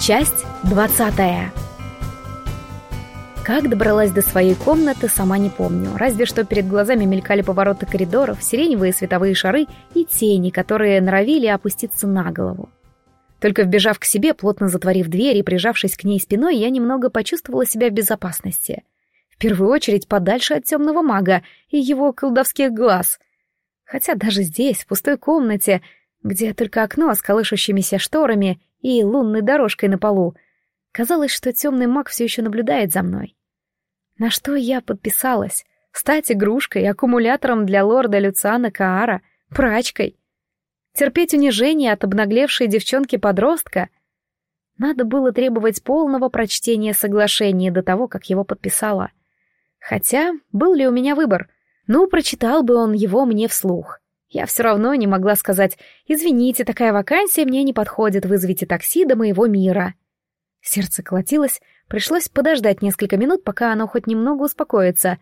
Часть двадцатая. Как добралась до своей комнаты, сама не помню. Разве что перед глазами мелькали повороты коридоров, сиреневые световые шары и тени, которые норовили опуститься на голову. Только вбежав к себе, плотно затворив дверь и прижавшись к ней спиной, я немного почувствовала себя в безопасности. В первую очередь подальше от темного мага и его колдовских глаз. Хотя даже здесь, в пустой комнате, где только окно с колышущимися шторами и лунной дорожкой на полу, казалось, что темный маг все еще наблюдает за мной. На что я подписалась? Стать игрушкой, аккумулятором для лорда Люциана Каара, прачкой. Терпеть унижение от обнаглевшей девчонки-подростка? Надо было требовать полного прочтения соглашения до того, как его подписала. Хотя, был ли у меня выбор? Ну, прочитал бы он его мне вслух. Я все равно не могла сказать «Извините, такая вакансия мне не подходит, вызовите такси до моего мира». Сердце колотилось, пришлось подождать несколько минут, пока оно хоть немного успокоится.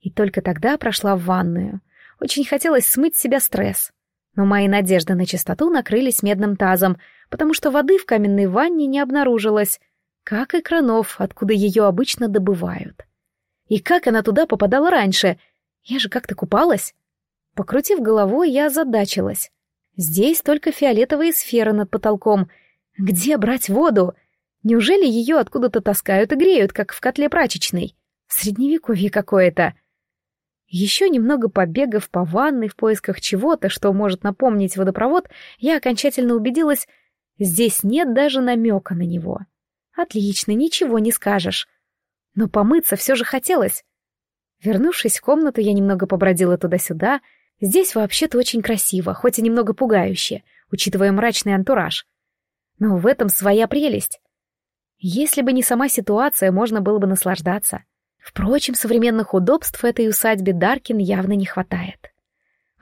И только тогда прошла в ванную. Очень хотелось смыть с себя стресс. Но мои надежды на чистоту накрылись медным тазом, потому что воды в каменной ванне не обнаружилось, как и кранов, откуда ее обычно добывают. И как она туда попадала раньше? Я же как-то купалась. Покрутив головой, я озадачилась. Здесь только фиолетовые сферы над потолком. Где брать воду? Неужели ее откуда-то таскают и греют, как в котле прачечной? Средневековье какое-то. Еще немного побегав по ванной в поисках чего-то, что может напомнить водопровод, я окончательно убедилась, здесь нет даже намека на него. Отлично, ничего не скажешь. Но помыться все же хотелось. Вернувшись в комнату, я немного побродила туда-сюда. Здесь вообще-то очень красиво, хоть и немного пугающе, учитывая мрачный антураж. Но в этом своя прелесть. Если бы не сама ситуация, можно было бы наслаждаться. Впрочем, современных удобств этой усадьбе Даркин явно не хватает.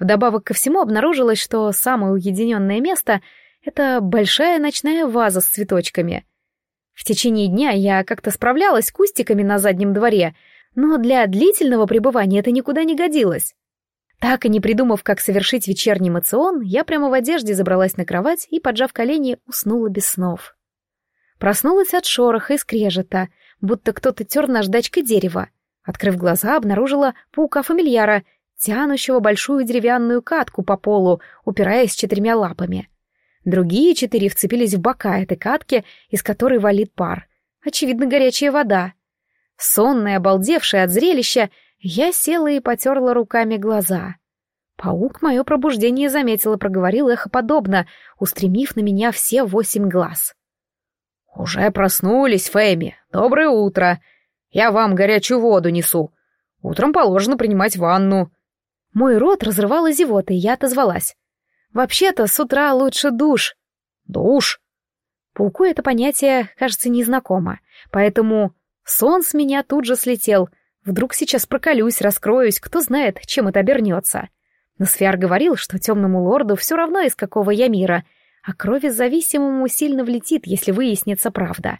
Вдобавок ко всему обнаружилось, что самое уединенное место — это большая ночная ваза с цветочками. В течение дня я как-то справлялась с кустиками на заднем дворе, но для длительного пребывания это никуда не годилось. Так и не придумав, как совершить вечерний мацион, я прямо в одежде забралась на кровать и, поджав колени, уснула без снов. Проснулась от шороха и скрежета — будто кто-то тер наждачкой дерева. Открыв глаза, обнаружила паука-фамильяра, тянущего большую деревянную катку по полу, упираясь четырьмя лапами. Другие четыре вцепились в бока этой катки, из которой валит пар. Очевидно, горячая вода. Сонная, обалдевшая от зрелища, я села и потерла руками глаза. Паук мое пробуждение заметил и проговорил эхоподобно, устремив на меня все восемь глаз. «Уже проснулись, Фэми. Доброе утро. Я вам горячую воду несу. Утром положено принимать ванну». Мой рот разрывала зевота, и я отозвалась. «Вообще-то с утра лучше душ». «Душ?» Пауку это понятие, кажется, незнакомо, поэтому сон с меня тут же слетел. Вдруг сейчас проколюсь, раскроюсь, кто знает, чем это обернется. Но Сфиар говорил, что темному лорду все равно, из какого я мира — а крови зависимому сильно влетит, если выяснится правда.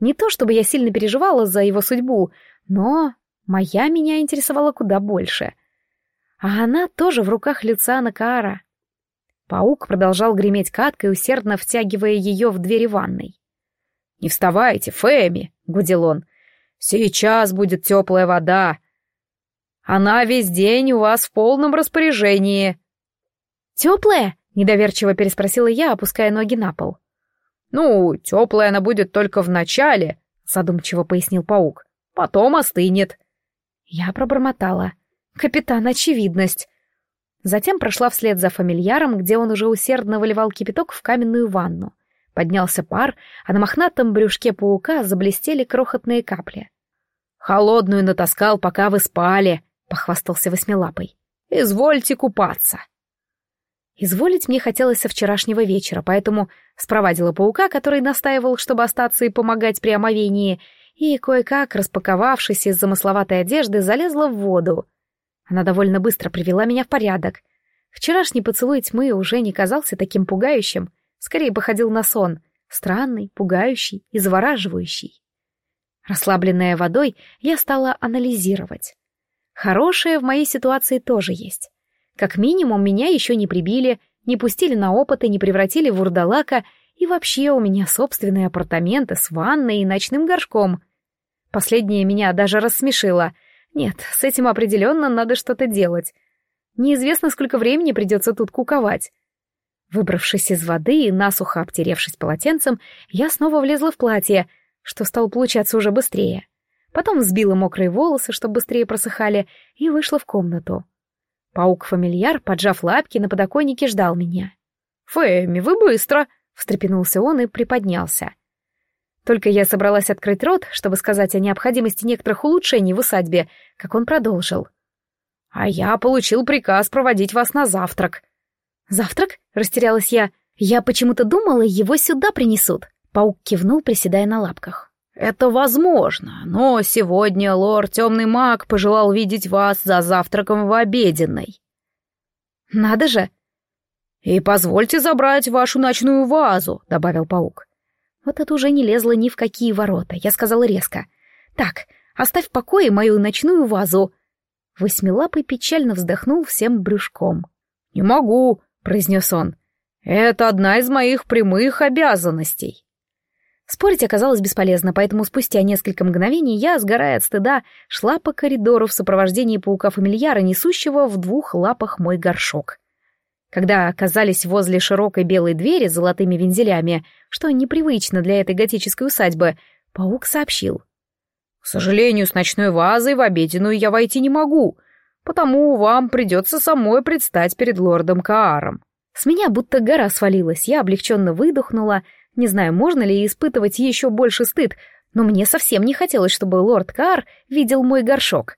Не то чтобы я сильно переживала за его судьбу, но моя меня интересовала куда больше. А она тоже в руках Люциана Каара. Паук продолжал греметь каткой, усердно втягивая ее в двери ванной. «Не вставайте, Фэми!» — гудел он. «Сейчас будет теплая вода. Она весь день у вас в полном распоряжении». «Теплая?» Недоверчиво переспросила я, опуская ноги на пол. «Ну, теплая она будет только в начале», — задумчиво пояснил паук. «Потом остынет». Я пробормотала. «Капитан, очевидность». Затем прошла вслед за фамильяром, где он уже усердно выливал кипяток в каменную ванну. Поднялся пар, а на мохнатом брюшке паука заблестели крохотные капли. «Холодную натаскал, пока вы спали», — похвастался восьмилапой. «Извольте купаться». Изволить мне хотелось со вчерашнего вечера, поэтому спровадила паука, который настаивал, чтобы остаться и помогать при омовении, и, кое-как, распаковавшись из замысловатой одежды, залезла в воду. Она довольно быстро привела меня в порядок. Вчерашний поцелуй тьмы уже не казался таким пугающим, скорее походил на сон, странный, пугающий и завораживающий. Расслабленная водой, я стала анализировать. Хорошее в моей ситуации тоже есть. Как минимум, меня еще не прибили, не пустили на опыты, не превратили в урдалака и вообще у меня собственные апартаменты с ванной и ночным горшком. Последнее меня даже рассмешило. Нет, с этим определенно надо что-то делать. Неизвестно, сколько времени придется тут куковать. Выбравшись из воды и насухо обтеревшись полотенцем, я снова влезла в платье, что стало получаться уже быстрее. Потом взбила мокрые волосы, чтобы быстрее просыхали, и вышла в комнату. Паук-фамильяр, поджав лапки, на подоконнике ждал меня. «Фэми, вы быстро!» — встрепенулся он и приподнялся. Только я собралась открыть рот, чтобы сказать о необходимости некоторых улучшений в усадьбе, как он продолжил. «А я получил приказ проводить вас на завтрак». «Завтрак?» — растерялась я. «Я почему-то думала, его сюда принесут». Паук кивнул, приседая на лапках. «Это возможно, но сегодня лорд Темный Маг пожелал видеть вас за завтраком в обеденной». «Надо же!» «И позвольте забрать вашу ночную вазу», — добавил паук. Вот это уже не лезло ни в какие ворота, я сказала резко. «Так, оставь в покое мою ночную вазу». Восьмилапый печально вздохнул всем брюшком. «Не могу», — произнес он. «Это одна из моих прямых обязанностей». Спорить оказалось бесполезно, поэтому спустя несколько мгновений я, сгорая от стыда, шла по коридору в сопровождении паука-фамильяра, несущего в двух лапах мой горшок. Когда оказались возле широкой белой двери с золотыми вензелями, что непривычно для этой готической усадьбы, паук сообщил. «К сожалению, с ночной вазой в обеденную я войти не могу, потому вам придется самой предстать перед лордом Кааром». С меня будто гора свалилась, я облегченно выдохнула, не знаю, можно ли испытывать еще больше стыд, но мне совсем не хотелось, чтобы лорд Кар видел мой горшок.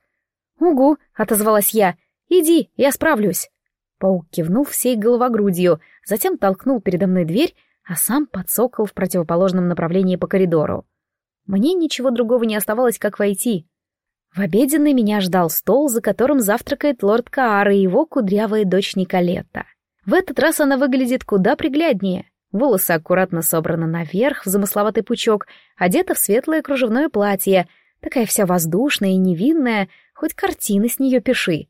«Угу», — отозвалась я, — «иди, я справлюсь». Паук кивнул всей головогрудью, затем толкнул передо мной дверь, а сам подсокол в противоположном направлении по коридору. Мне ничего другого не оставалось, как войти. В обеденной меня ждал стол, за которым завтракает лорд Каар и его кудрявая дочь Николетта. В этот раз она выглядит куда пригляднее. Волосы аккуратно собраны наверх в замысловатый пучок, одета в светлое кружевное платье, такая вся воздушная и невинная, хоть картины с нее пиши.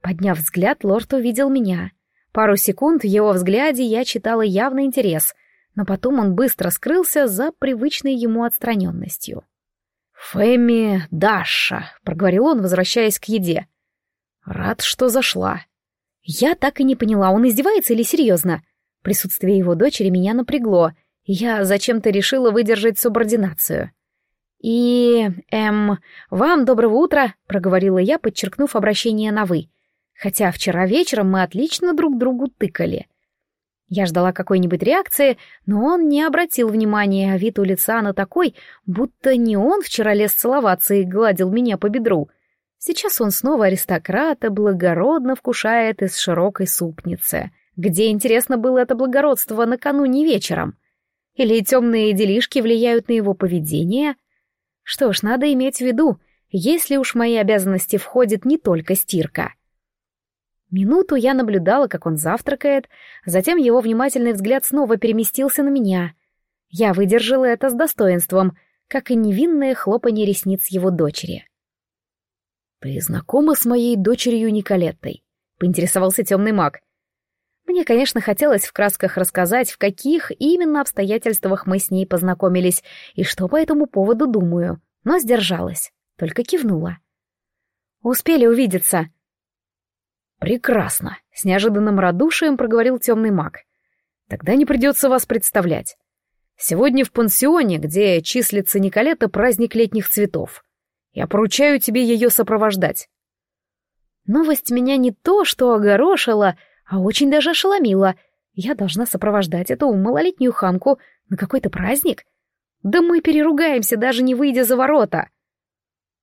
Подняв взгляд, лорд увидел меня. Пару секунд в его взгляде я читала явный интерес, но потом он быстро скрылся за привычной ему отстраненностью. «Фэми Даша», — проговорил он, возвращаясь к еде. «Рад, что зашла». Я так и не поняла, он издевается или серьезно. Присутствие его дочери меня напрягло, и я зачем-то решила выдержать субординацию. «И... эм... вам доброго утра», — проговорила я, подчеркнув обращение на «вы», хотя вчера вечером мы отлично друг другу тыкали. Я ждала какой-нибудь реакции, но он не обратил внимания, а вид у лица на такой, будто не он вчера лез целоваться и гладил меня по бедру. Сейчас он снова аристократ и благородно вкушает из широкой супницы. Где, интересно, было это благородство накануне вечером? Или темные делишки влияют на его поведение? Что ж, надо иметь в виду, если уж мои обязанности входит не только стирка. Минуту я наблюдала, как он завтракает, затем его внимательный взгляд снова переместился на меня. Я выдержала это с достоинством, как и невинное хлопанье ресниц его дочери. «Ты знакома с моей дочерью Николеттой?» — поинтересовался темный маг. Мне, конечно, хотелось в красках рассказать, в каких именно обстоятельствах мы с ней познакомились и что по этому поводу думаю, но сдержалась, только кивнула. «Успели увидеться». «Прекрасно», — с неожиданным радушием проговорил темный маг. «Тогда не придется вас представлять. Сегодня в пансионе, где числится Николета, праздник летних цветов. Я поручаю тебе ее сопровождать». Новость меня не то что огорошила, — а очень даже ошеломила. Я должна сопровождать эту малолетнюю хамку на какой-то праздник? Да мы переругаемся, даже не выйдя за ворота.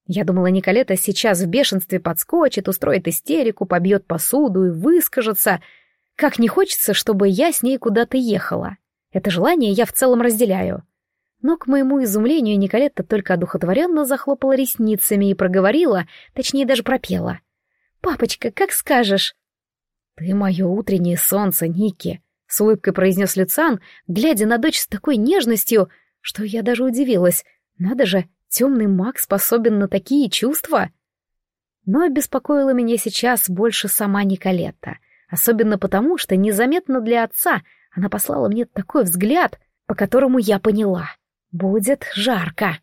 Я думала, Николета сейчас в бешенстве подскочит, устроит истерику, побьет посуду и выскажется. Как не хочется, чтобы я с ней куда-то ехала. Это желание я в целом разделяю. Но, к моему изумлению, Николетта только одухотворенно захлопала ресницами и проговорила, точнее даже пропела. «Папочка, как скажешь!» «Ты мое утреннее солнце, Ники», — с улыбкой произнес Люциан, глядя на дочь с такой нежностью, что я даже удивилась. Надо же, темный маг способен на такие чувства. Но беспокоила меня сейчас больше сама Николетта, особенно потому, что незаметно для отца она послала мне такой взгляд — по которому я поняла. Будет жарко.